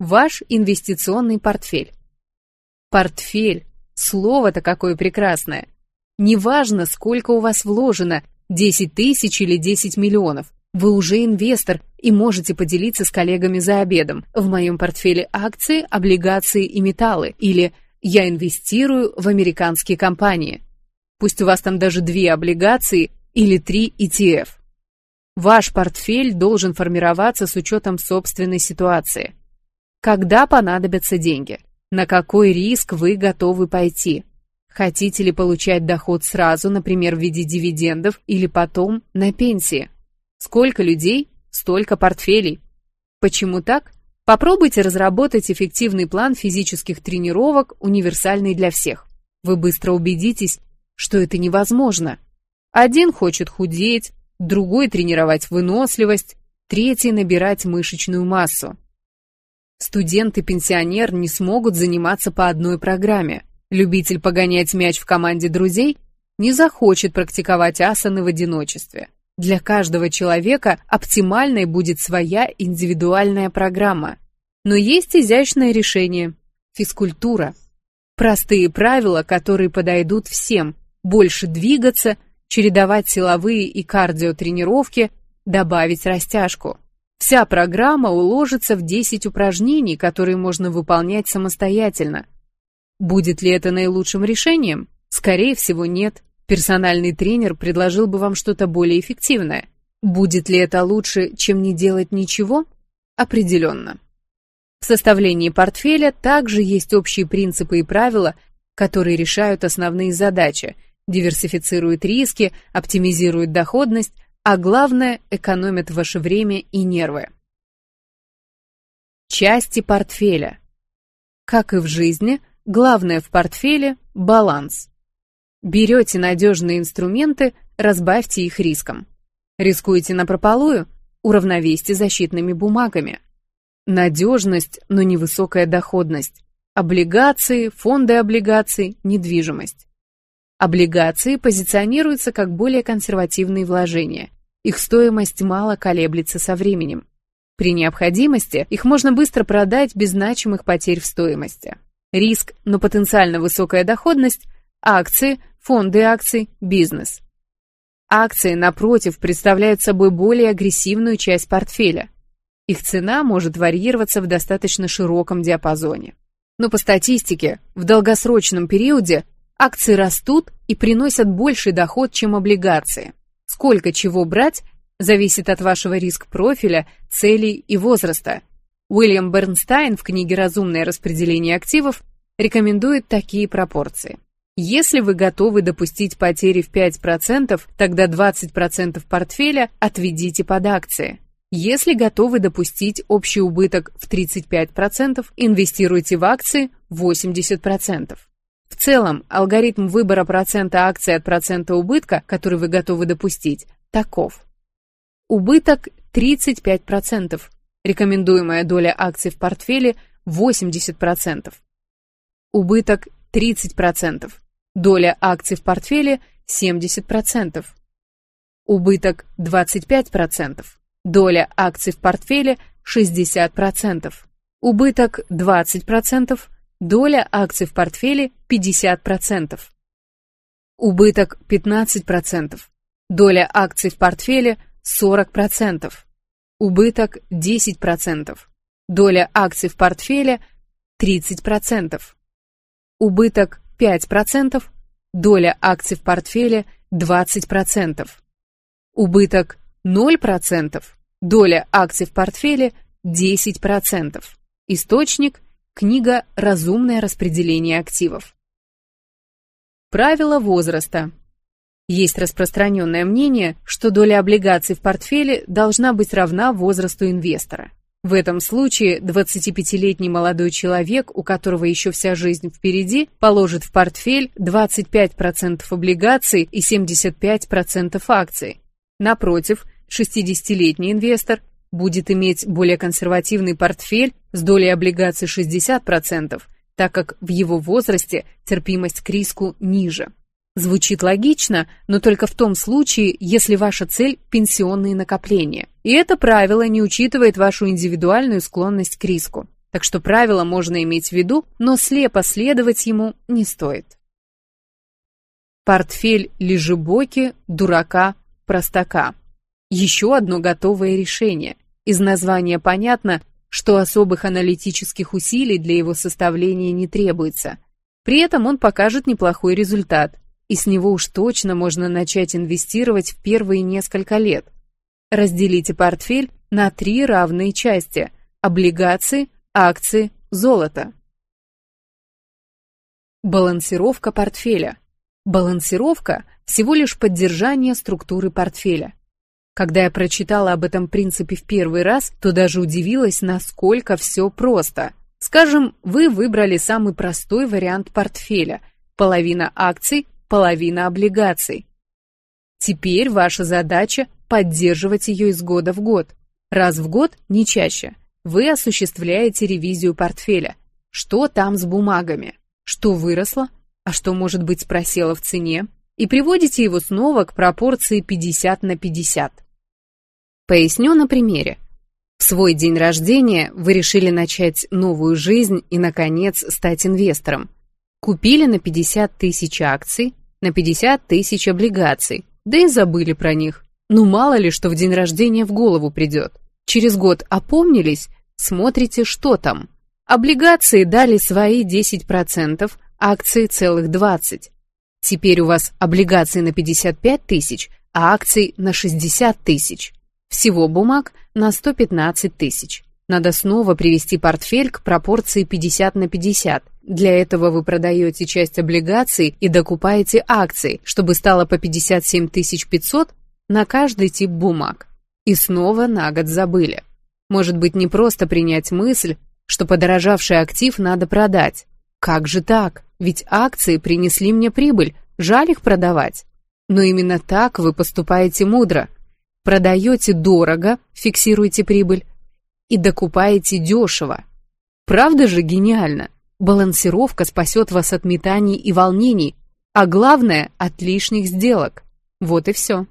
Ваш инвестиционный портфель. Портфель. Слово-то какое прекрасное. Неважно, сколько у вас вложено, 10 тысяч или 10 миллионов. Вы уже инвестор и можете поделиться с коллегами за обедом. В моем портфеле акции, облигации и металлы. Или я инвестирую в американские компании. Пусть у вас там даже две облигации или три ETF. Ваш портфель должен формироваться с учетом собственной ситуации. Когда понадобятся деньги? На какой риск вы готовы пойти? Хотите ли получать доход сразу, например, в виде дивидендов или потом на пенсии? Сколько людей, столько портфелей. Почему так? Попробуйте разработать эффективный план физических тренировок, универсальный для всех. Вы быстро убедитесь, что это невозможно. Один хочет худеть, другой тренировать выносливость, третий набирать мышечную массу. Студент и пенсионер не смогут заниматься по одной программе. Любитель погонять мяч в команде друзей не захочет практиковать асаны в одиночестве. Для каждого человека оптимальной будет своя индивидуальная программа. Но есть изящное решение – физкультура. Простые правила, которые подойдут всем. Больше двигаться, чередовать силовые и кардиотренировки, добавить растяжку. Вся программа уложится в 10 упражнений, которые можно выполнять самостоятельно. Будет ли это наилучшим решением? Скорее всего, нет. Персональный тренер предложил бы вам что-то более эффективное. Будет ли это лучше, чем не делать ничего? Определенно. В составлении портфеля также есть общие принципы и правила, которые решают основные задачи, диверсифицируют риски, оптимизируют доходность, а главное, экономят ваше время и нервы. Части портфеля. Как и в жизни, главное в портфеле – баланс. Берете надежные инструменты, разбавьте их риском. Рискуете напропалую – уравновесьте защитными бумагами. Надежность, но невысокая доходность. Облигации, фонды облигаций, недвижимость. Облигации позиционируются как более консервативные вложения. Их стоимость мало колеблется со временем. При необходимости их можно быстро продать без значимых потерь в стоимости. Риск, но потенциально высокая доходность – акции, фонды акций, бизнес. Акции, напротив, представляют собой более агрессивную часть портфеля. Их цена может варьироваться в достаточно широком диапазоне. Но по статистике, в долгосрочном периоде акции растут и приносят больший доход, чем облигации. Сколько чего брать, зависит от вашего риск-профиля, целей и возраста. Уильям Бернстайн в книге «Разумное распределение активов» рекомендует такие пропорции. Если вы готовы допустить потери в 5%, тогда 20% портфеля отведите под акции. Если готовы допустить общий убыток в 35%, инвестируйте в акции 80%. В целом, алгоритм выбора процента акций от процента убытка, который вы готовы допустить, таков. Убыток 35%, рекомендуемая доля акций в портфеле 80%. Убыток 30%, доля акций в портфеле 70%. Убыток 25%, доля акций в портфеле 60%. Убыток 20%, Доля акций в портфеле 50%. Убыток 15%. Доля акций в портфеле 40%. Убыток 10%. Доля акций в портфеле 30%. Убыток 5%. Доля акций в портфеле 20%. Убыток 0%. Доля акций в портфеле 10%. Источник Книга «Разумное распределение активов». Правила возраста. Есть распространенное мнение, что доля облигаций в портфеле должна быть равна возрасту инвестора. В этом случае 25-летний молодой человек, у которого еще вся жизнь впереди, положит в портфель 25% облигаций и 75% акций. Напротив, 60-летний инвестор будет иметь более консервативный портфель с долей облигаций 60%, так как в его возрасте терпимость к риску ниже. Звучит логично, но только в том случае, если ваша цель – пенсионные накопления. И это правило не учитывает вашу индивидуальную склонность к риску. так что правило можно иметь в виду, но слепо следовать ему не стоит. Портфель лежебоки, дурака, простака. Еще одно готовое решение. Из названия понятно, что особых аналитических усилий для его составления не требуется. При этом он покажет неплохой результат, и с него уж точно можно начать инвестировать в первые несколько лет. Разделите портфель на три равные части – облигации, акции, золото. Балансировка портфеля. Балансировка – всего лишь поддержание структуры портфеля. Когда я прочитала об этом принципе в первый раз, то даже удивилась, насколько все просто. Скажем, вы выбрали самый простой вариант портфеля – половина акций, половина облигаций. Теперь ваша задача – поддерживать ее из года в год. Раз в год, не чаще. Вы осуществляете ревизию портфеля. Что там с бумагами? Что выросло? А что, может быть, просело в цене? И приводите его снова к пропорции 50 на 50. Поясню на примере. В свой день рождения вы решили начать новую жизнь и, наконец, стать инвестором. Купили на 50 тысяч акций, на 50 тысяч облигаций, да и забыли про них. Ну мало ли, что в день рождения в голову придет. Через год опомнились, смотрите, что там. Облигации дали свои 10%, акции целых 20. Теперь у вас облигации на 55 тысяч, а акций на 60 тысяч. Всего бумаг на 115 тысяч. Надо снова привести портфель к пропорции 50 на 50. Для этого вы продаете часть облигаций и докупаете акции, чтобы стало по 57 500 на каждый тип бумаг. И снова на год забыли. Может быть, не просто принять мысль, что подорожавший актив надо продать. Как же так? Ведь акции принесли мне прибыль, жаль их продавать. Но именно так вы поступаете мудро. Продаете дорого, фиксируете прибыль, и докупаете дешево. Правда же гениально? Балансировка спасет вас от метаний и волнений, а главное – от лишних сделок. Вот и все.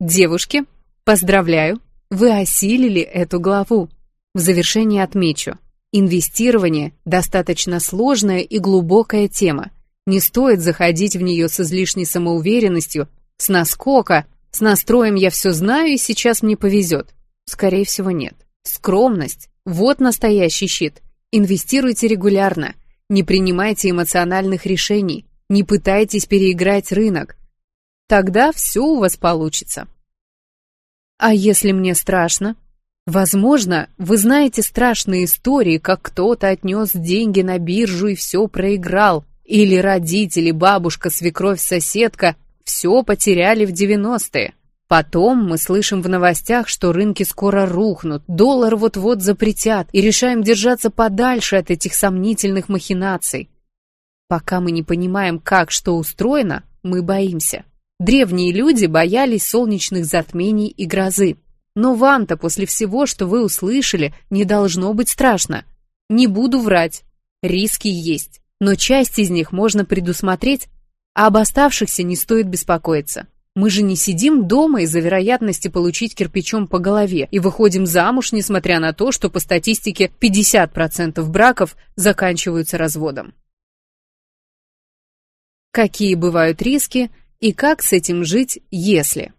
Девушки, поздравляю, вы осилили эту главу. В завершении отмечу, инвестирование – достаточно сложная и глубокая тема. Не стоит заходить в нее с излишней самоуверенностью, с наскока, с настроем «я все знаю и сейчас мне повезет». Скорее всего, нет. Скромность – вот настоящий щит. Инвестируйте регулярно, не принимайте эмоциональных решений, не пытайтесь переиграть рынок. Тогда все у вас получится. А если мне страшно? Возможно, вы знаете страшные истории, как кто-то отнес деньги на биржу и все проиграл, или родители, бабушка, свекровь, соседка все потеряли в 90-е. Потом мы слышим в новостях, что рынки скоро рухнут, доллар вот-вот запретят, и решаем держаться подальше от этих сомнительных махинаций. Пока мы не понимаем, как что устроено, мы боимся. Древние люди боялись солнечных затмений и грозы. Но вам-то после всего, что вы услышали, не должно быть страшно. Не буду врать. Риски есть, но часть из них можно предусмотреть, а об оставшихся не стоит беспокоиться. Мы же не сидим дома из-за вероятности получить кирпичом по голове и выходим замуж, несмотря на то, что по статистике 50% браков заканчиваются разводом. Какие бывают риски и как с этим жить, если?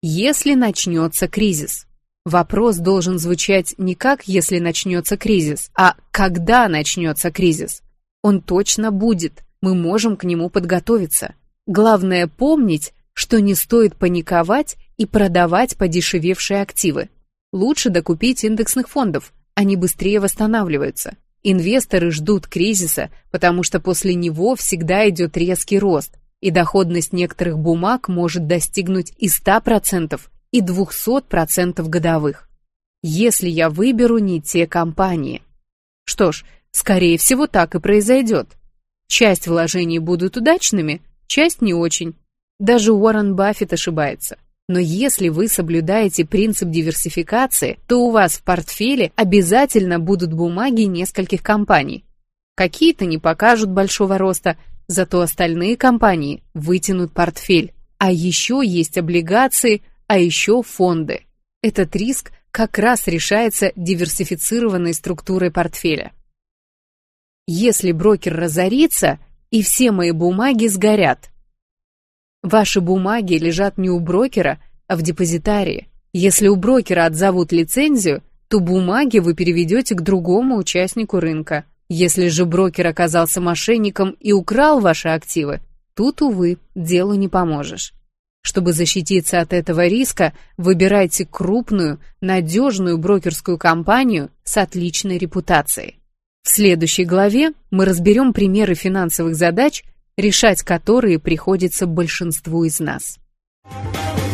Если начнется кризис. Вопрос должен звучать не как «если начнется кризис», а «когда начнется кризис». Он точно будет, мы можем к нему подготовиться. Главное помнить, что не стоит паниковать и продавать подешевевшие активы. Лучше докупить индексных фондов, они быстрее восстанавливаются. Инвесторы ждут кризиса, потому что после него всегда идет резкий рост, и доходность некоторых бумаг может достигнуть и 100%, и 200% годовых. Если я выберу не те компании. Что ж, скорее всего так и произойдет. Часть вложений будут удачными, часть не очень. Даже Уоррен Баффет ошибается. Но если вы соблюдаете принцип диверсификации, то у вас в портфеле обязательно будут бумаги нескольких компаний. Какие-то не покажут большого роста, зато остальные компании вытянут портфель. А еще есть облигации, а еще фонды. Этот риск как раз решается диверсифицированной структурой портфеля. Если брокер разорится, и все мои бумаги сгорят. Ваши бумаги лежат не у брокера, а в депозитарии. Если у брокера отзовут лицензию, то бумаги вы переведете к другому участнику рынка. Если же брокер оказался мошенником и украл ваши активы, тут, увы, делу не поможешь. Чтобы защититься от этого риска, выбирайте крупную, надежную брокерскую компанию с отличной репутацией. В следующей главе мы разберем примеры финансовых задач, решать которые приходится большинству из нас. Thank you.